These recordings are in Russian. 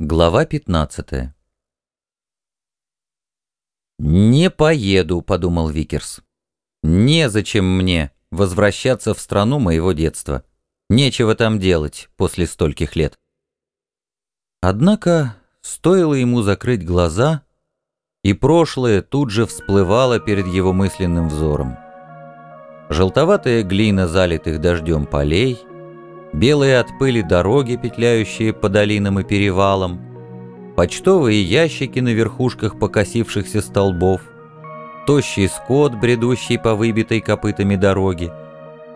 Глава 15 «Не поеду», — подумал Викерс. «Незачем мне возвращаться в страну моего детства. Нечего там делать после стольких лет». Однако стоило ему закрыть глаза, и прошлое тут же всплывало перед его мысленным взором. Желтоватая глина залитых дождем полей — белые от пыли дороги, петляющие по долинам и перевалам, почтовые ящики на верхушках покосившихся столбов, тощий скот, бредущий по выбитой копытами дороги,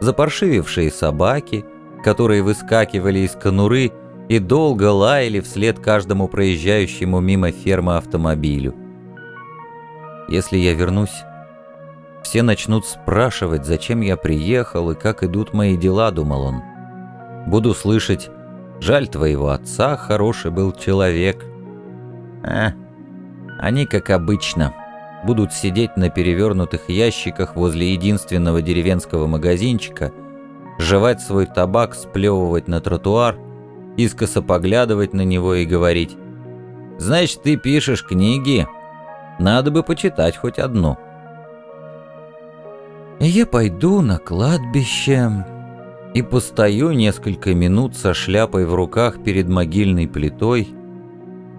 запаршивившие собаки, которые выскакивали из конуры и долго лаяли вслед каждому проезжающему мимо фермы автомобилю. Если я вернусь, все начнут спрашивать, зачем я приехал и как идут мои дела, думал он. Буду слышать «Жаль твоего отца, хороший был человек». А, они, как обычно, будут сидеть на перевернутых ящиках возле единственного деревенского магазинчика, жевать свой табак, сплевывать на тротуар, искоса поглядывать на него и говорить «Значит, ты пишешь книги? Надо бы почитать хоть одну». «Я пойду на кладбище», и постою несколько минут со шляпой в руках перед могильной плитой,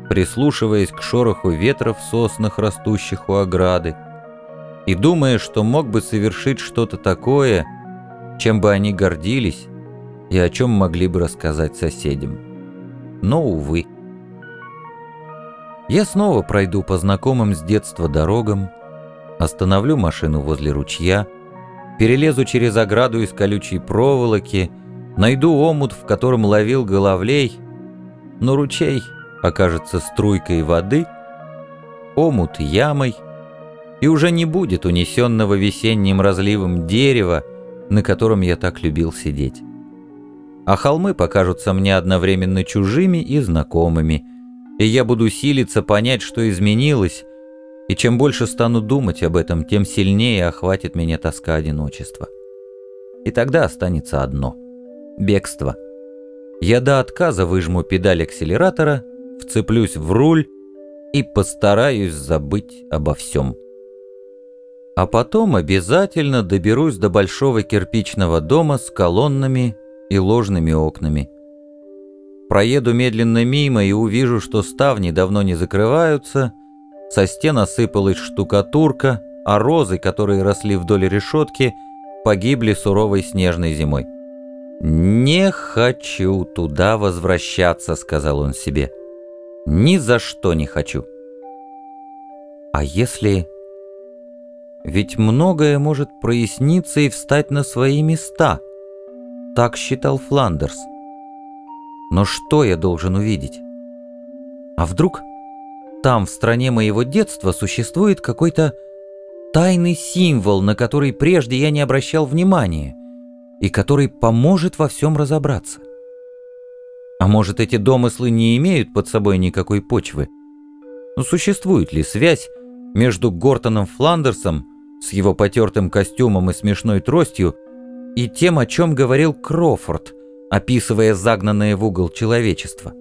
прислушиваясь к шороху ветра в соснах, растущих у ограды, и думая, что мог бы совершить что-то такое, чем бы они гордились и о чем могли бы рассказать соседям. Но, увы. Я снова пройду по знакомым с детства дорогам, остановлю машину возле ручья — перелезу через ограду из колючей проволоки, найду омут, в котором ловил головлей, но ручей окажется струйкой воды, омут ямой, и уже не будет унесенного весенним разливом дерева, на котором я так любил сидеть. А холмы покажутся мне одновременно чужими и знакомыми, и я буду силиться понять, что изменилось, и чем больше стану думать об этом, тем сильнее охватит меня тоска одиночества. И тогда останется одно — бегство. Я до отказа выжму педаль акселератора, вцеплюсь в руль и постараюсь забыть обо всем. А потом обязательно доберусь до большого кирпичного дома с колоннами и ложными окнами. Проеду медленно мимо и увижу, что ставни давно не закрываются — со стен осыпалась штукатурка, а розы, которые росли вдоль решетки, погибли суровой снежной зимой. «Не хочу туда возвращаться», — сказал он себе. «Ни за что не хочу». А если... Ведь многое может проясниться и встать на свои места. Так считал Фландерс. Но что я должен увидеть? А вдруг там, в стране моего детства, существует какой-то тайный символ, на который прежде я не обращал внимания, и который поможет во всем разобраться. А может, эти домыслы не имеют под собой никакой почвы? Но существует ли связь между Гортоном Фландерсом с его потертым костюмом и смешной тростью и тем, о чем говорил Крофорд, описывая загнанное в угол человечество?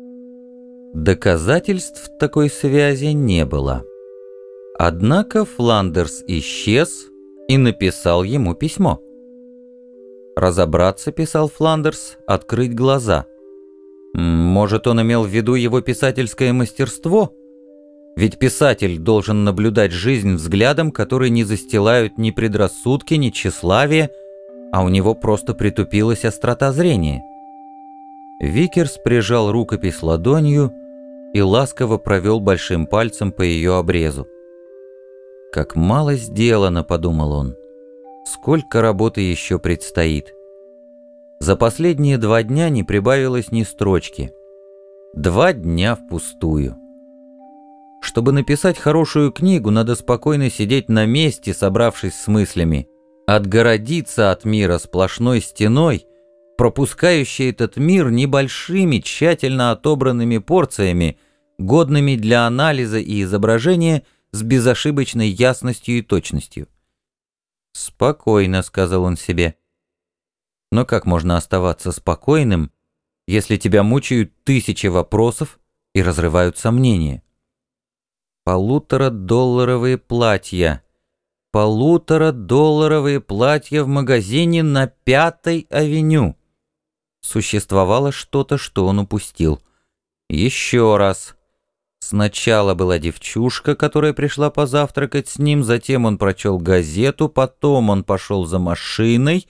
Доказательств такой связи не было. Однако Фландерс исчез и написал ему письмо. Разобраться, писал Фландерс, открыть глаза. Может, он имел в виду его писательское мастерство? Ведь писатель должен наблюдать жизнь взглядом, который не застилают ни предрассудки, ни тщеславие, а у него просто притупилась острота зрения. Викерс прижал рукопись ладонью и ласково провел большим пальцем по ее обрезу. «Как мало сделано», — подумал он. «Сколько работы еще предстоит». За последние два дня не прибавилось ни строчки. Два дня впустую. Чтобы написать хорошую книгу, надо спокойно сидеть на месте, собравшись с мыслями, отгородиться от мира сплошной стеной — пропускающий этот мир небольшими, тщательно отобранными порциями, годными для анализа и изображения с безошибочной ясностью и точностью. «Спокойно», — сказал он себе. Но как можно оставаться спокойным, если тебя мучают тысячи вопросов, и разрывают сомнения. Полуторадолларовые платья. Полуторадолларовые платья в магазине на Пятой авеню. Существовало что-то, что он упустил. Еще раз. Сначала была девчушка, которая пришла позавтракать с ним, затем он прочел газету, потом он пошел за машиной,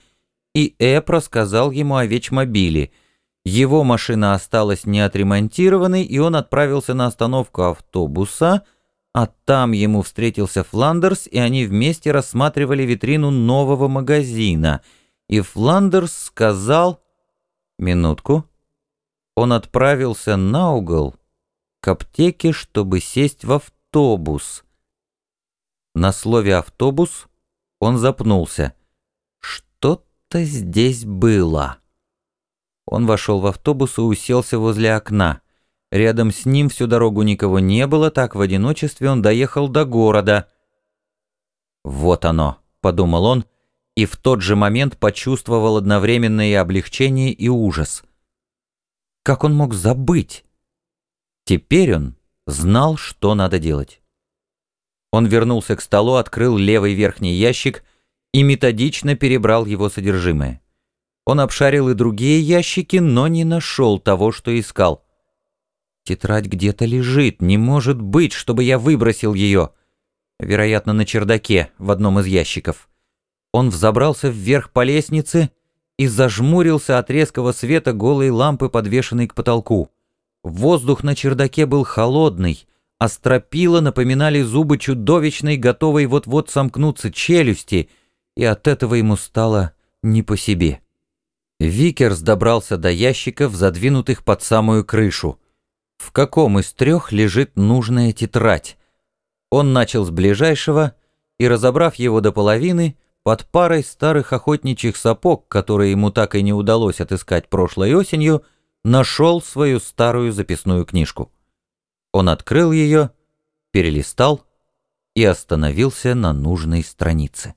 и Эп рассказал ему о вечмобиле. Его машина осталась неотремонтированной, и он отправился на остановку автобуса, а там ему встретился Фландерс, и они вместе рассматривали витрину нового магазина. И Фландерс сказал... Минутку. Он отправился на угол к аптеке, чтобы сесть в автобус. На слове «автобус» он запнулся. Что-то здесь было. Он вошел в автобус и уселся возле окна. Рядом с ним всю дорогу никого не было, так в одиночестве он доехал до города. «Вот оно», — подумал он, и в тот же момент почувствовал одновременное облегчение и ужас. Как он мог забыть? Теперь он знал, что надо делать. Он вернулся к столу, открыл левый верхний ящик и методично перебрал его содержимое. Он обшарил и другие ящики, но не нашел того, что искал. Тетрадь где-то лежит, не может быть, чтобы я выбросил ее. Вероятно, на чердаке, в одном из ящиков. Он взобрался вверх по лестнице и зажмурился от резкого света голой лампы, подвешенной к потолку. Воздух на чердаке был холодный, а стропила напоминали зубы чудовищной, готовой вот-вот сомкнуться челюсти, и от этого ему стало не по себе. Викерс добрался до ящиков, задвинутых под самую крышу. В каком из трех лежит нужная тетрадь? Он начал с ближайшего и, разобрав его до половины, под парой старых охотничьих сапог, которые ему так и не удалось отыскать прошлой осенью, нашел свою старую записную книжку. Он открыл ее, перелистал и остановился на нужной странице.